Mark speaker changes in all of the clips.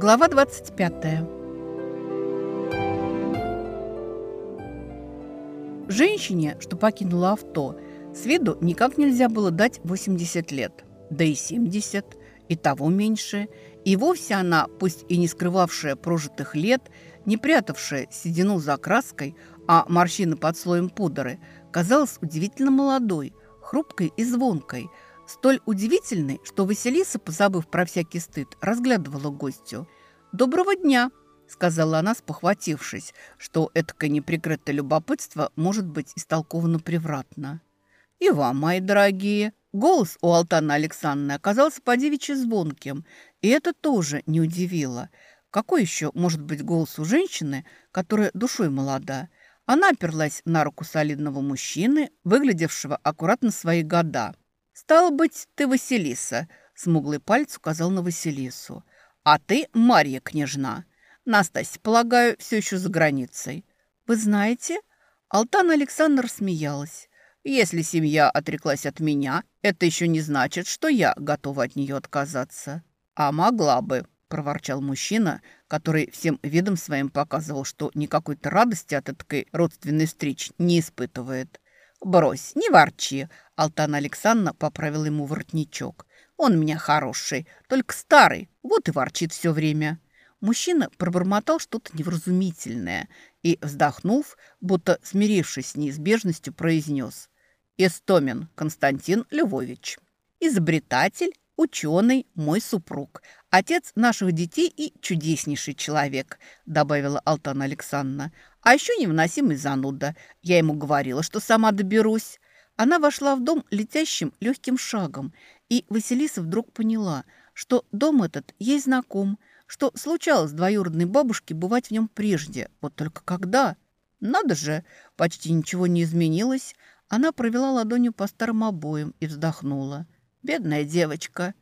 Speaker 1: Глава 25. Женщине, что покинула авто, с виду никак нельзя было дать 80 лет, да и 70, и того меньше. И вовсе она, пусть и не скрывавшая прожитых лет, не прятавшая седину за краской, а морщины под слоем пудры, казалась удивительно молодой, хрупкой и звонкой – Столь удивительный, что Василиса, позабыв про всякий стыд, разглядывала гостю. «Доброго дня!» – сказала она, спохватившись, что этакое неприкрытое любопытство может быть истолковано превратно. «И вам, мои дорогие!» Голос у Алтана Александровны оказался по-девичьи звонким, и это тоже не удивило. Какой еще может быть голос у женщины, которая душой молода? Она оперлась на руку солидного мужчины, выглядевшего аккуратно свои года – «Стало быть, ты Василиса», – смуглый палец указал на Василису. «А ты Марья княжна. Настасья, полагаю, все еще за границей». «Вы знаете?» Алтана Александр смеялась. «Если семья отреклась от меня, это еще не значит, что я готова от нее отказаться». «А могла бы», – проворчал мужчина, который всем видом своим показывал, что никакой-то радости от этой родственной встречи не испытывает. «Брось, не ворчи!» Алтан Александровна поправил ему воротничок. «Он у меня хороший, только старый, вот и ворчит все время». Мужчина пробормотал что-то невразумительное и, вздохнув, будто смирившись с неизбежностью, произнес «Истомин Константин Львович, изобретатель, ученый, мой супруг, отец наших детей и чудеснейший человек», добавила Алтана Александровна. «А еще невыносимый зануда. Я ему говорила, что сама доберусь». Она вошла в дом летящим легким шагом, и Василиса вдруг поняла, что дом этот ей знаком, что случалось двоюродной бабушке бывать в нем прежде. Вот только когда? Надо же, почти ничего не изменилось. Она провела ладонью по старым обоям и вздохнула. Бедная девочка.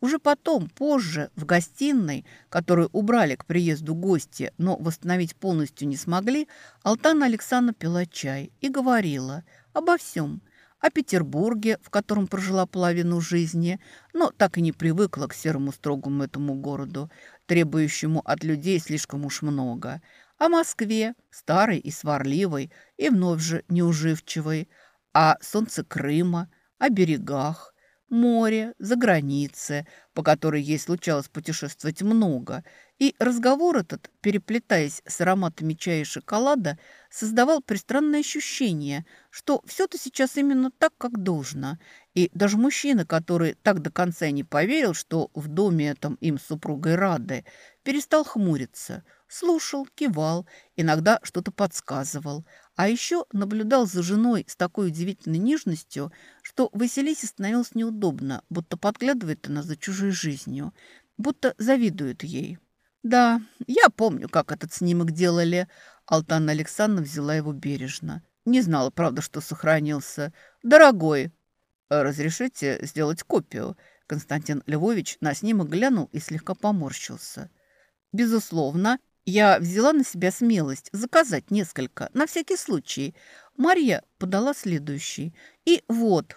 Speaker 1: Уже потом, позже, в гостиной, которую убрали к приезду гости, но восстановить полностью не смогли, Алтана Александра пила чай и говорила обо всем. О Петербурге, в котором прожила половину жизни, но так и не привыкла к серому строгому этому городу, требующему от людей слишком уж много. О Москве, старой и сварливой, и вновь же неуживчивой. О солнце Крыма, о берегах, море, за границы, по которой ей случалось путешествовать много, и разговор этот, переплетаясь с ароматами чая и шоколада, создавал пристранное ощущение, что все-то сейчас именно так, как должно. И даже мужчина, который так до конца не поверил, что в доме этом им с супругой рады, перестал хмуриться, слушал, кивал, иногда что-то подсказывал, а еще наблюдал за женой с такой удивительной нежностью, что Василисе становилось неудобно, будто подглядывает она за чужой жизнью, будто завидует ей. «Да, я помню, как этот снимок делали». Алтанна Александровна взяла его бережно. Не знала, правда, что сохранился. «Дорогой, разрешите сделать копию?» Константин Львович на снимок глянул и слегка поморщился. «Безусловно, я взяла на себя смелость заказать несколько, на всякий случай. Марья подала следующий. И вот,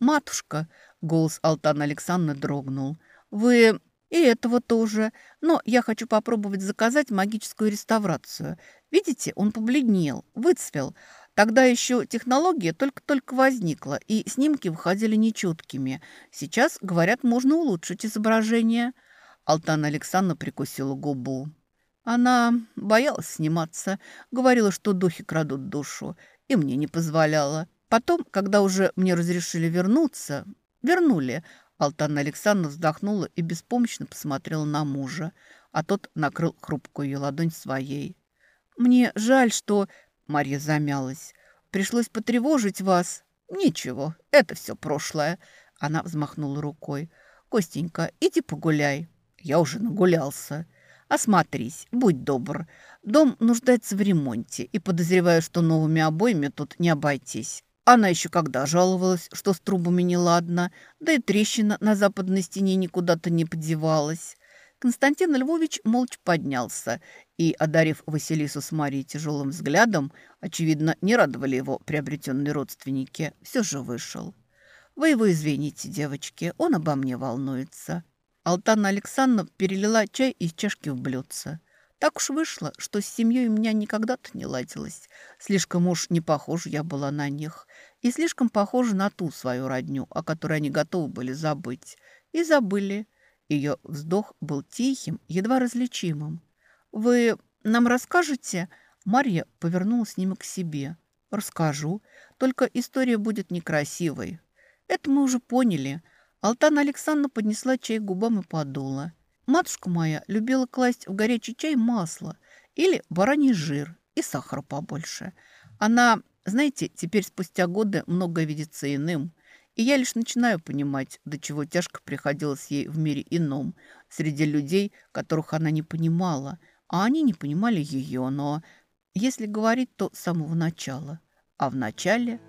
Speaker 1: матушка, голос Алтана Александровны дрогнул. Вы и этого тоже. Но я хочу попробовать заказать магическую реставрацию. Видите, он побледнел, выцвел. Тогда еще технология только-только возникла, и снимки выходили нечеткими. Сейчас, говорят, можно улучшить изображение. Алтана Александровна прикусила губу. Она боялась сниматься, говорила, что духи крадут душу, и мне не позволяла. Потом, когда уже мне разрешили вернуться, вернули, Алтана Александровна вздохнула и беспомощно посмотрела на мужа, а тот накрыл хрупкую ее ладонь своей. «Мне жаль, что...» — Марья замялась. «Пришлось потревожить вас». «Ничего, это все прошлое». Она взмахнула рукой. «Костенька, иди погуляй». «Я уже нагулялся». «Осмотрись, будь добр. Дом нуждается в ремонте, и подозреваю, что новыми обоями тут не обойтись. Она еще когда жаловалась, что с трубами неладно, да и трещина на западной стене никуда-то не подевалась. Константин Львович молча поднялся и, одарив Василису с Марией тяжелым взглядом, очевидно, не радовали его приобретенные родственники, все же вышел. «Вы его извините, девочки, он обо мне волнуется». Алтана Александровна перелила чай из чашки в блюдце. Так уж вышло, что с семьей у меня никогда-то не ладилось. Слишком уж не похожа я была на них. И слишком похожа на ту свою родню, о которой они готовы были забыть. И забыли. Ее вздох был тихим, едва различимым. «Вы нам расскажете?» Марья повернулась с ним к себе. «Расскажу. Только история будет некрасивой». «Это мы уже поняли». Алтана Александровна поднесла чай к губам и подула. Матушка моя любила класть в горячий чай масло или бараний жир и сахара побольше. Она, знаете, теперь спустя годы многое видится иным. И я лишь начинаю понимать, до чего тяжко приходилось ей в мире ином, среди людей, которых она не понимала, а они не понимали ее, но, если говорить, то с самого начала. А в начале...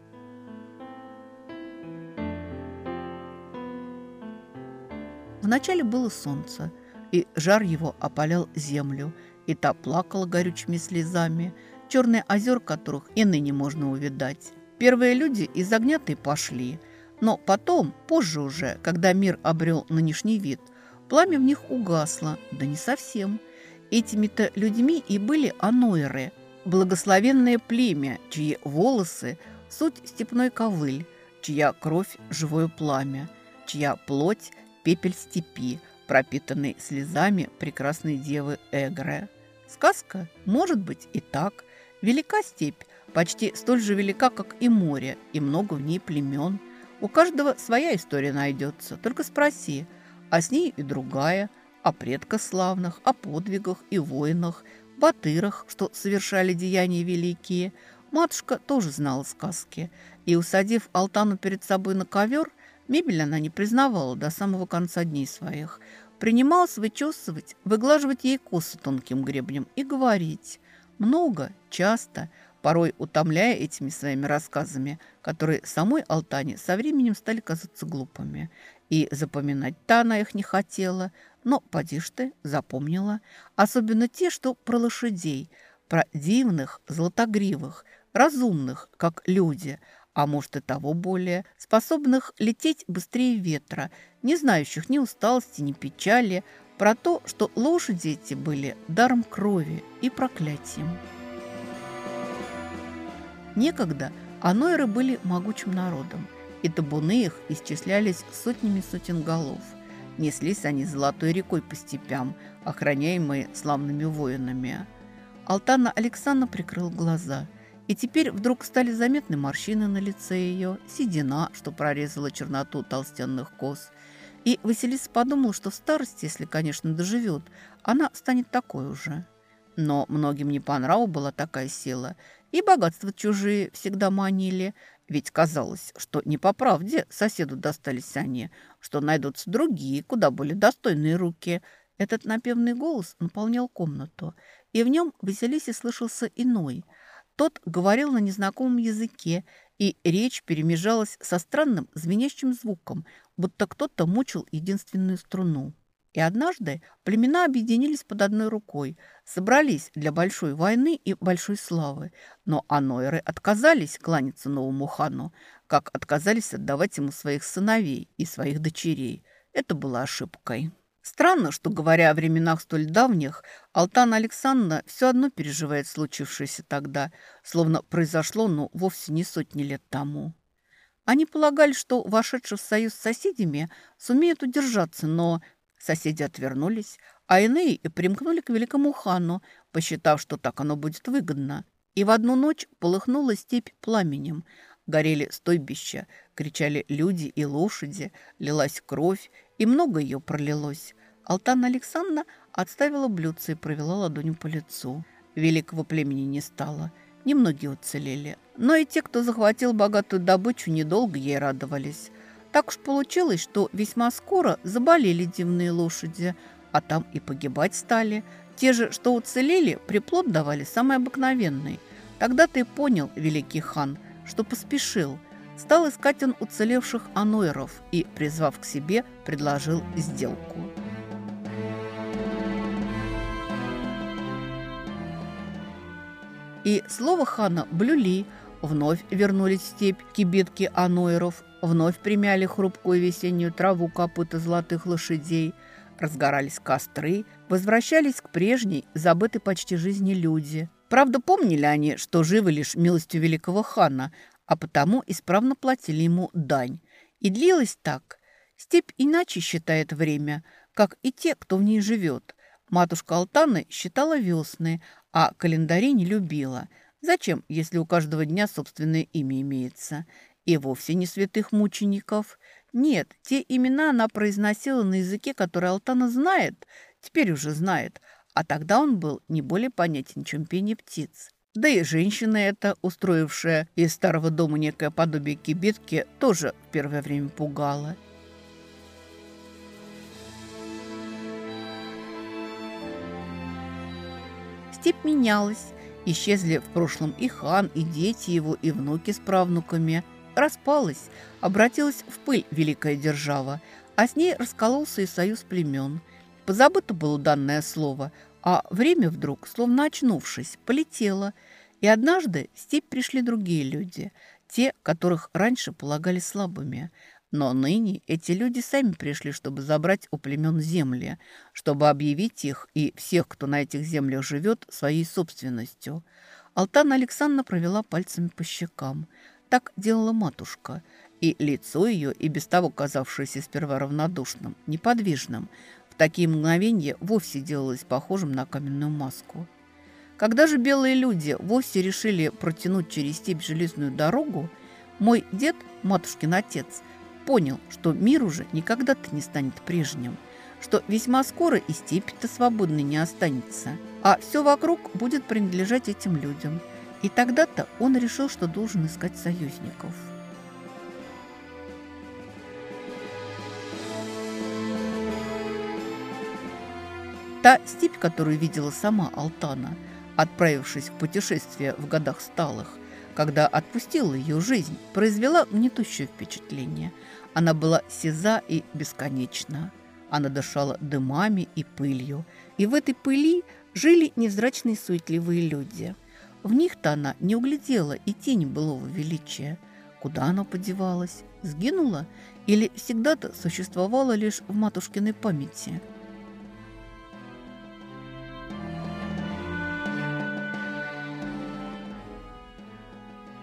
Speaker 1: В начале было солнце – и жар его опалял землю, и та плакала горючими слезами, черные озер которых и ныне можно увидать. Первые люди из огня-то пошли, но потом, позже уже, когда мир обрел нынешний вид, пламя в них угасло, да не совсем. Этими-то людьми и были анойры, благословенное племя, чьи волосы – суть степной ковыль, чья кровь – живое пламя, чья плоть – пепель степи – пропитанный слезами прекрасной девы Эгре. Сказка? Может быть и так. Велика степь, почти столь же велика, как и море, и много в ней племен. У каждого своя история найдется, только спроси. А с ней и другая, о предках славных, о подвигах и воинах, батырах, что совершали деяния великие. Матушка тоже знала сказки, и, усадив Алтану перед собой на ковер, Мебель она не признавала до самого конца дней своих. Принималась вычесывать, выглаживать ей косы тонким гребнем и говорить. Много, часто, порой утомляя этими своими рассказами, которые самой Алтане со временем стали казаться глупыми. И запоминать-то она их не хотела, но, поди ж ты, запомнила. Особенно те, что про лошадей, про дивных, золотогривых, разумных, как люди – а может и того более, способных лететь быстрее ветра, не знающих ни усталости, ни печали, про то, что лошади эти были даром крови и проклятием. Некогда анойры были могучим народом, и табуны их исчислялись сотнями сотен голов. Неслись они золотой рекой по степям, охраняемые славными воинами. Алтана Александра прикрыл глаза – и теперь вдруг стали заметны морщины на лице ее, седина, что прорезала черноту толстенных кос. И Василиса подумала, что в старости, если, конечно, доживет, она станет такой уже. Но многим не по нраву была такая сила, и богатства чужие всегда манили, ведь казалось, что не по правде соседу достались они, что найдутся другие, куда более достойные руки. Этот напевный голос наполнял комнату, и в нем Василисе слышался иной – тот говорил на незнакомом языке, и речь перемежалась со странным звенящим звуком, будто кто-то мучил единственную струну. И однажды племена объединились под одной рукой, собрались для большой войны и большой славы, но анойры отказались кланяться новому хану, как отказались отдавать ему своих сыновей и своих дочерей. Это было ошибкой. Странно, что, говоря о временах столь давних, Алтана Александровна все одно переживает случившееся тогда, словно произошло, ну, вовсе не сотни лет тому. Они полагали, что, вошедшие в союз с соседями, сумеют удержаться, но соседи отвернулись, а иные и примкнули к великому хану, посчитав, что так оно будет выгодно. И в одну ночь полыхнула степь пламенем, горели стойбища, кричали люди и лошади, лилась кровь, и много ее пролилось. Алтана Александровна отставила блюдце и провела ладонью по лицу. Великого племени не стало. Немногие уцелели. Но и те, кто захватил богатую добычу, недолго ей радовались. Так уж получилось, что весьма скоро заболели дивные лошади, а там и погибать стали. Те же, что уцелели, приплод давали самый обыкновенный. Тогда ты понял, великий хан, что поспешил. Стал искать он уцелевших анойров и, призвав к себе, предложил сделку. И слово хана блюли, вновь вернулись степь кибетки анойров, вновь примяли хрупкую весеннюю траву копыта золотых лошадей. разгорались костры, возвращались к прежней, забытой почти жизни люди. Правда, помнили они, что живы лишь милостью великого хана, а потому исправно платили ему дань. И длилось так. Степь иначе считает время, как и те, кто в ней живет. Матушка Алтаны считала весны, а календари не любила. Зачем, если у каждого дня собственное имя имеется? И вовсе не святых мучеников. Нет, те имена она произносила на языке, который Алтана знает, теперь уже знает, а тогда он был не более понятен, чем пение птиц. Да и женщина эта, устроившая из старого дома некое подобие кибитки, тоже в первое время пугала. Степь менялась. Исчезли в прошлом и хан, и дети его, и внуки с правнуками. Распалась, обратилась в пыль великая держава, а с ней раскололся и союз племен. Позабыто было данное слово, а время вдруг, словно очнувшись, полетело. И однажды в степь пришли другие люди, те, которых раньше полагали слабыми. Но ныне эти люди сами пришли, чтобы забрать у племен земли, чтобы объявить их и всех, кто на этих землях живет, своей собственностью. Алтана Александровна провела пальцами по щекам. Так делала матушка, и лицо ее, и без того казавшееся сперва равнодушным, неподвижным, такие мгновения вовсе делалось похожим на каменную маску. Когда же белые люди вовсе решили протянуть через степь железную дорогу, мой дед, матушкин отец, понял, что мир уже никогда-то не станет прежним, что весьма скоро и степь-то свободной не останется, а все вокруг будет принадлежать этим людям. И тогда-то он решил, что должен искать союзников. Та степь, которую видела сама Алтана, отправившись в путешествие в годах сталых, когда отпустила ее жизнь, произвела гнетущее впечатление – она была сиза и бесконечна. Она дышала дымами и пылью. И в этой пыли жили невзрачные суетливые люди. В них-то она не углядела и тени былого величия. Куда оно подевалось? Сгинуло? Или всегда-то существовало лишь в матушкиной памяти?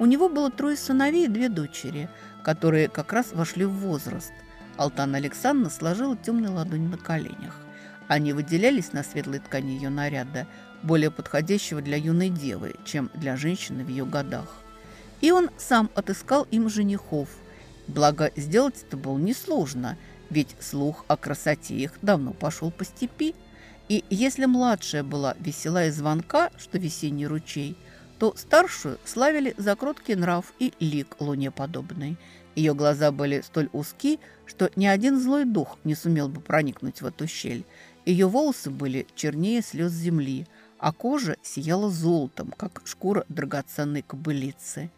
Speaker 1: У него было трое сыновей и две дочери – которые как раз вошли в возраст. Алтана Александровна сложила темные ладони на коленях. Они выделялись на светлой ткани ее наряда, более подходящего для юной девы, чем для женщины в ее годах. И он сам отыскал им женихов. Благо, сделать это было несложно, ведь слух о красоте их давно пошел по степи. И если младшая была весела и звонка, что весенний ручей, то старшую славили за кроткий нрав и лик луне подобный. Ее глаза были столь узки, что ни один злой дух не сумел бы проникнуть в эту щель. Ее волосы были чернее слез земли, а кожа сияла золотом, как шкура драгоценной кобылицы.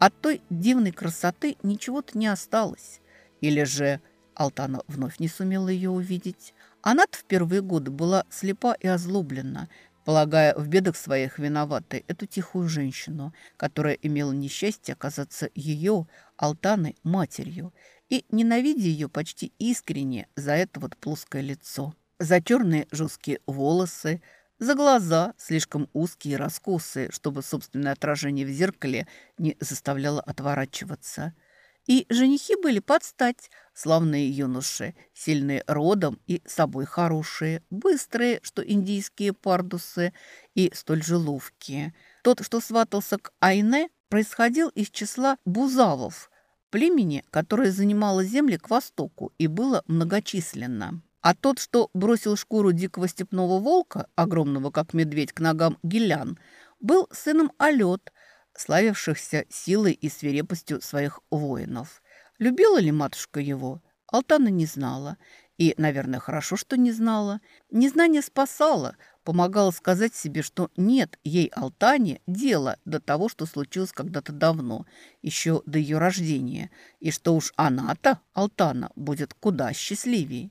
Speaker 1: От той дивной красоты ничего-то не осталось. Или же Алтана вновь не сумела ее увидеть. Она-то в первые годы была слепа и озлоблена, полагая в бедах своих виноватой эту тихую женщину, которая имела несчастье оказаться ее, Алтаны, матерью, и ненавидя ее почти искренне за это вот плоское лицо, за черные жесткие волосы, за глаза, слишком узкие и раскосые, чтобы собственное отражение в зеркале не заставляло отворачиваться – и женихи были под стать, славные юноши, сильные родом и собой хорошие, быстрые, что индийские пардусы, и столь же ловкие. Тот, что сватался к Айне, происходил из числа бузавов, племени, которое занимало земли к востоку и было многочисленно. А тот, что бросил шкуру дикого степного волка, огромного как медведь, к ногам гелян, был сыном Алет – славившихся силой и свирепостью своих воинов. Любила ли матушка его? Алтана не знала. И, наверное, хорошо, что не знала. Незнание спасало, помогало сказать себе, что нет ей, Алтане, дела до того, что случилось когда-то давно, еще до ее рождения, и что уж она-то, Алтана, будет куда счастливее.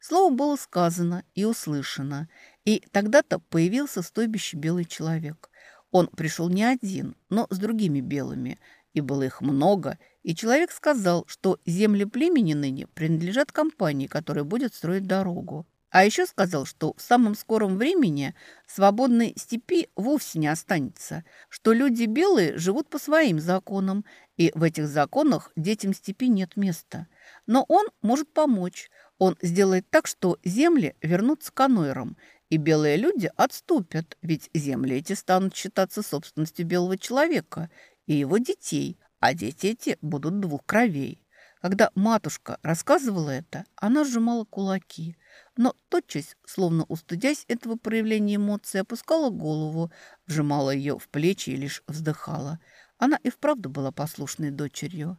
Speaker 1: Слово было сказано и услышано, и тогда-то появился стойбище белый человек – он пришел не один, но с другими белыми, и было их много, и человек сказал, что земли племени ныне принадлежат компании, которая будет строить дорогу. А еще сказал, что в самом скором времени свободной степи вовсе не останется, что люди белые живут по своим законам, и в этих законах детям степи нет места. Но он может помочь. Он сделает так, что земли вернутся к анойрам, и белые люди отступят, ведь земли эти станут считаться собственностью белого человека и его детей, а дети эти будут двух кровей. Когда матушка рассказывала это, она сжимала кулаки, но тотчас, словно устыдясь этого проявления эмоций, опускала голову, вжимала ее в плечи и лишь вздыхала. Она и вправду была послушной дочерью.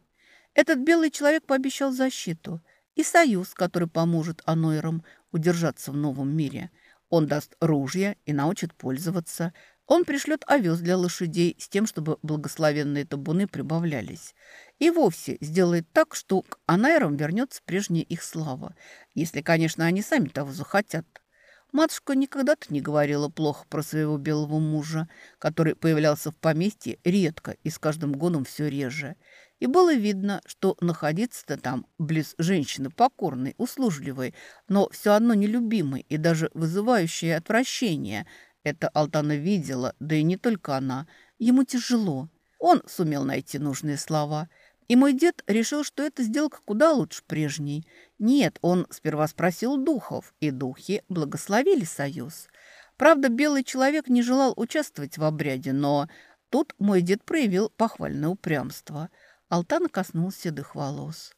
Speaker 1: Этот белый человек пообещал защиту и союз, который поможет анойрам удержаться в новом мире. Он даст ружья и научит пользоваться. Он пришлет овес для лошадей с тем, чтобы благословенные табуны прибавлялись. И вовсе сделает так, что к анайрам вернется прежняя их слава, если, конечно, они сами того захотят. Матушка никогда-то не говорила плохо про своего белого мужа, который появлялся в поместье редко и с каждым годом все реже. И было видно, что находиться-то там близ женщины покорной, услужливой, но все одно нелюбимой и даже вызывающей отвращение. Это Алтана видела, да и не только она. Ему тяжело. Он сумел найти нужные слова – и мой дед решил, что эта сделка куда лучше прежней. Нет, он сперва спросил духов, и духи благословили союз. Правда, белый человек не желал участвовать в обряде, но тут мой дед проявил похвальное упрямство. Алтана коснулся седых волос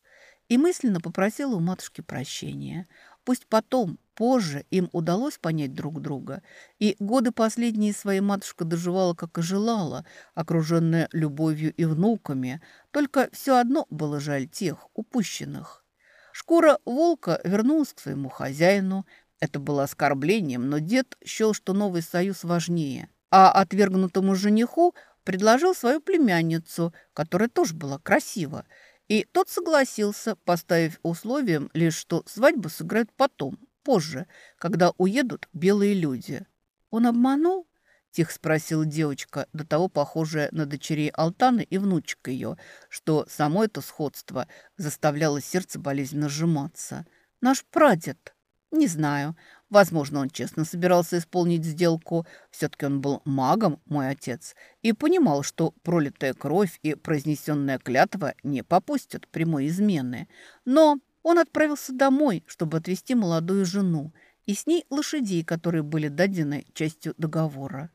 Speaker 1: и мысленно попросила у матушки прощения. Пусть потом, позже, им удалось понять друг друга, и годы последние своей матушка доживала, как и желала, окруженная любовью и внуками, только все одно было жаль тех, упущенных. Шкура волка вернулась к своему хозяину. Это было оскорблением, но дед счел, что новый союз важнее. А отвергнутому жениху предложил свою племянницу, которая тоже была красива, и тот согласился, поставив условием лишь, что свадьбу сыграют потом, позже, когда уедут белые люди. Он обманул? Тихо спросила девочка, до того похожая на дочерей Алтаны и внучек ее, что само это сходство заставляло сердце болезненно сжиматься. «Наш прадед?» «Не знаю. Возможно, он честно собирался исполнить сделку. Все-таки он был магом, мой отец, и понимал, что пролитая кровь и произнесенная клятва не попустят прямой измены. Но он отправился домой, чтобы отвезти молодую жену, и с ней лошадей, которые были дадены частью договора.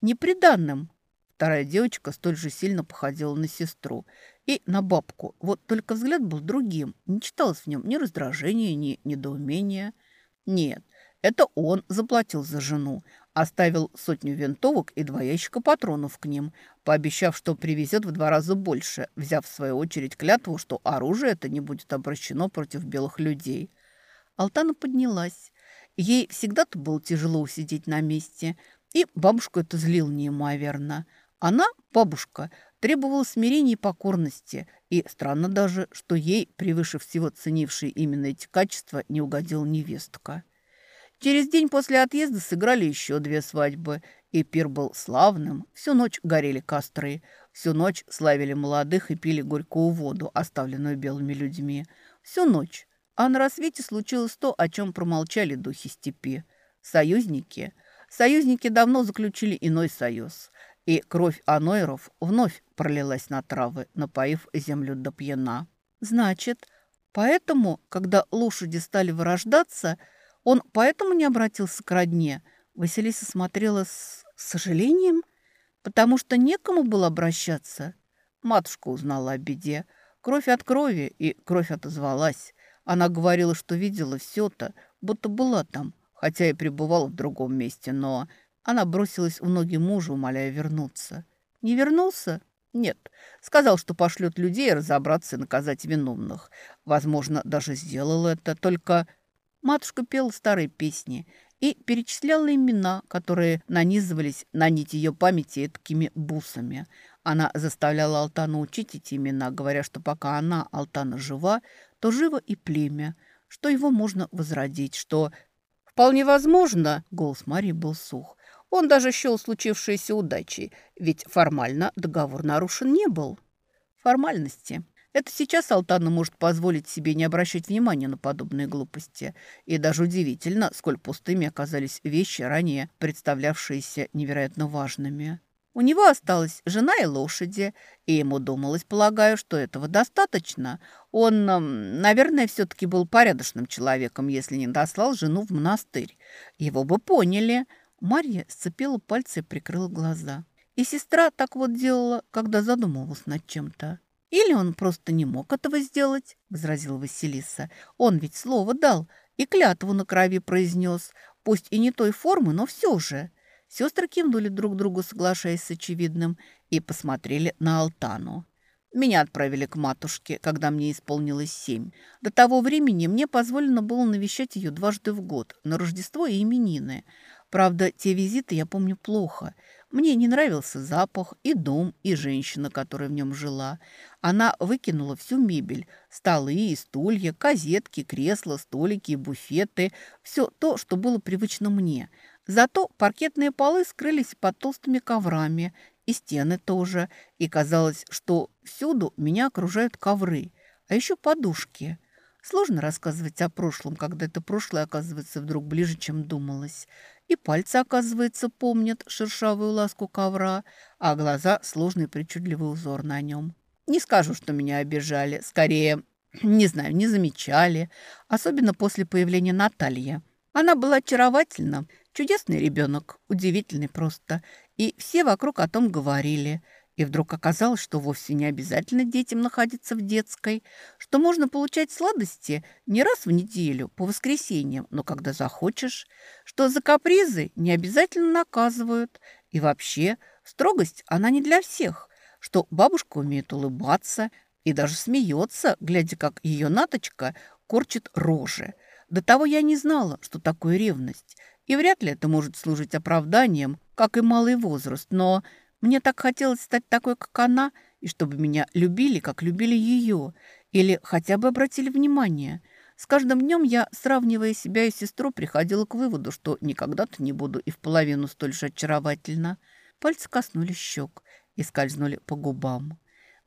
Speaker 1: Неприданным. Вторая девочка столь же сильно походила на сестру и на бабку. Вот только взгляд был другим. Не читалось в нем ни раздражения, ни недоумения. Нет, это он заплатил за жену, оставил сотню винтовок и два ящика патронов к ним, пообещав, что привезет в два раза больше, взяв в свою очередь клятву, что оружие это не будет обращено против белых людей. Алтана поднялась. Ей всегда-то было тяжело усидеть на месте, и бабушку это злил неимоверно. Она, бабушка, требовала смирения и покорности, и странно даже, что ей, превыше всего ценившей именно эти качества, не угодила невестка. Через день после отъезда сыграли еще две свадьбы, и пир был славным. Всю ночь горели костры, всю ночь славили молодых и пили горькую воду, оставленную белыми людьми. Всю ночь. А на рассвете случилось то, о чем промолчали духи степи. Союзники. Союзники давно заключили иной союз. И кровь анойров вновь пролилась на травы, напоив землю до пьяна. Значит, поэтому, когда лошади стали вырождаться – он поэтому не обратился к родне. Василиса смотрела с сожалением, потому что некому было обращаться. Матушка узнала о беде. Кровь от крови, и кровь отозвалась. Она говорила, что видела все-то, будто была там, хотя и пребывала в другом месте, но она бросилась в ноги мужа, умоляя вернуться. Не вернулся? Нет. Сказал, что пошлет людей разобраться и наказать виновных. Возможно, даже сделал это, только Матушка пела старые песни и перечисляла имена, которые нанизывались на нить ее памяти такими бусами. Она заставляла Алтану учить эти имена, говоря, что пока она, Алтана, жива, то живо и племя, что его можно возродить, что... Вполне возможно, голос Марии был сух. Он даже счел случившееся удачей, ведь формально договор нарушен не был. Формальности. Это сейчас Алтана может позволить себе не обращать внимания на подобные глупости. И даже удивительно, сколь пустыми оказались вещи, ранее представлявшиеся невероятно важными. У него осталась жена и лошади, и ему думалось, полагаю, что этого достаточно. Он, наверное, все-таки был порядочным человеком, если не дослал жену в монастырь. Его бы поняли. Марья сцепила пальцы и прикрыла глаза. И сестра так вот делала, когда задумывалась над чем-то. «Или он просто не мог этого сделать», — возразила Василиса. «Он ведь слово дал и клятву на крови произнес, пусть и не той формы, но все же». Сестры кивнули друг другу, соглашаясь с очевидным, и посмотрели на Алтану. Меня отправили к матушке, когда мне исполнилось семь. До того времени мне позволено было навещать ее дважды в год, на Рождество и именины. Правда, те визиты я помню плохо. Мне не нравился запах и дом, и женщина, которая в нем жила. Она выкинула всю мебель – столы и стулья, козетки, кресла, столики и буфеты – все то, что было привычно мне – Зато паркетные полы скрылись под толстыми коврами, и стены тоже, и казалось, что всюду меня окружают ковры, а еще подушки. Сложно рассказывать о прошлом, когда это прошлое оказывается вдруг ближе, чем думалось. И пальцы, оказывается, помнят шершавую ласку ковра, а глаза – сложный причудливый узор на нем. Не скажу, что меня обижали, скорее, не знаю, не замечали, особенно после появления Натальи. Она была очаровательна – Чудесный ребенок, удивительный просто. И все вокруг о том говорили. И вдруг оказалось, что вовсе не обязательно детям находиться в детской, что можно получать сладости не раз в неделю, по воскресеньям, но когда захочешь, что за капризы не обязательно наказывают. И вообще, строгость, она не для всех, что бабушка умеет улыбаться и даже смеется, глядя, как ее Наточка корчит рожи. До того я не знала, что такое ревность – и вряд ли это может служить оправданием, как и малый возраст, но мне так хотелось стать такой, как она, и чтобы меня любили, как любили ее, или хотя бы обратили внимание. С каждым днем я, сравнивая себя и сестру, приходила к выводу, что никогда-то не буду и в половину столь же очаровательно. Пальцы коснулись щек и скользнули по губам.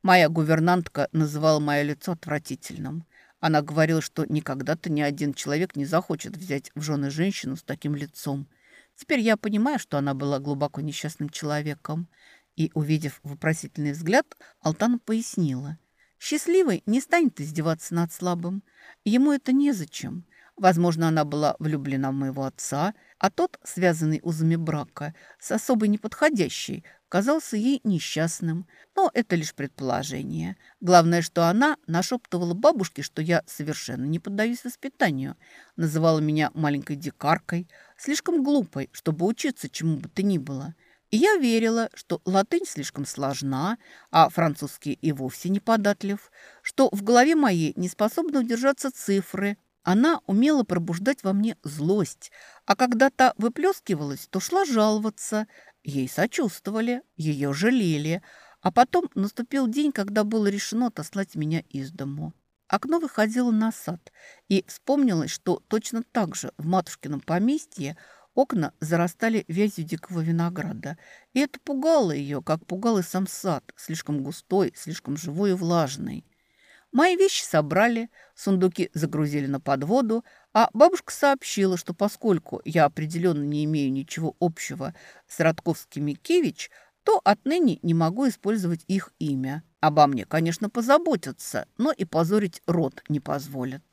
Speaker 1: Моя гувернантка называла мое лицо отвратительным. Она говорила, что никогда-то ни один человек не захочет взять в жены женщину с таким лицом. Теперь я понимаю, что она была глубоко несчастным человеком. И, увидев вопросительный взгляд, Алтана пояснила. Счастливый не станет издеваться над слабым. Ему это незачем. Возможно, она была влюблена в моего отца, а тот, связанный узами брака, с особой неподходящей, казался ей несчастным. Но это лишь предположение. Главное, что она нашептывала бабушке, что я совершенно не поддаюсь воспитанию. Называла меня маленькой дикаркой, слишком глупой, чтобы учиться чему бы то ни было. И я верила, что латынь слишком сложна, а французский и вовсе не податлив, что в голове моей не способны удержаться цифры, она умела пробуждать во мне злость, а когда та выплескивалась, то шла жаловаться. Ей сочувствовали, ее жалели. А потом наступил день, когда было решено отослать меня из дому. Окно выходило на сад, и вспомнилось, что точно так же в матушкином поместье окна зарастали вязью дикого винограда. И это пугало ее, как пугал и сам сад, слишком густой, слишком живой и влажный. Мои вещи собрали, сундуки загрузили на подводу, а бабушка сообщила, что поскольку я определенно не имею ничего общего с Радковскими Кевич, то отныне не могу использовать их имя. Обо мне, конечно, позаботятся, но и позорить род не позволят.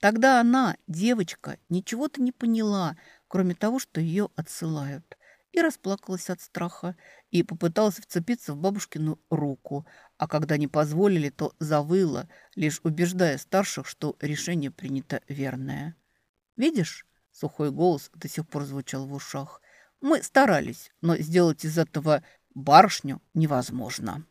Speaker 1: Тогда она, девочка, ничего-то не поняла, кроме того, что ее отсылают и расплакалась от страха, и попыталась вцепиться в бабушкину руку, а когда не позволили, то завыла, лишь убеждая старших, что решение принято верное. «Видишь?» — сухой голос до сих пор звучал в ушах. «Мы старались, но сделать из этого барышню невозможно».